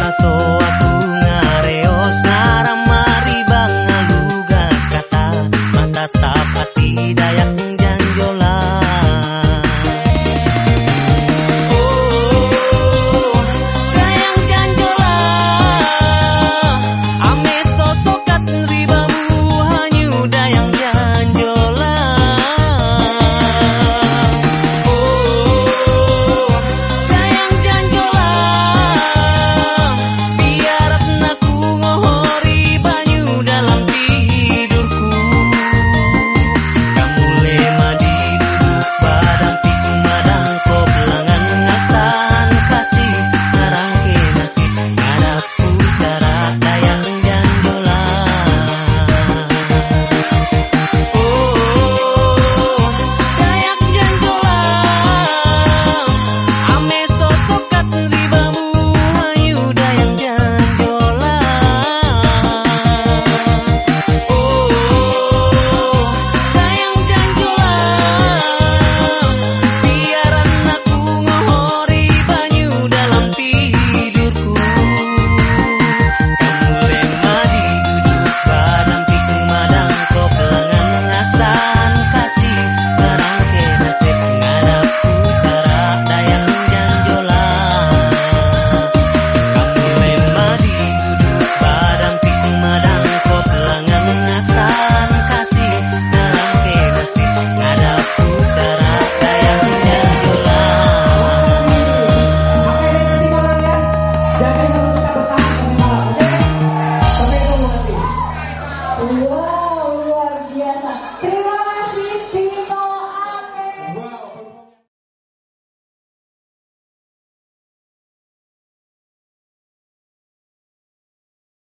razón.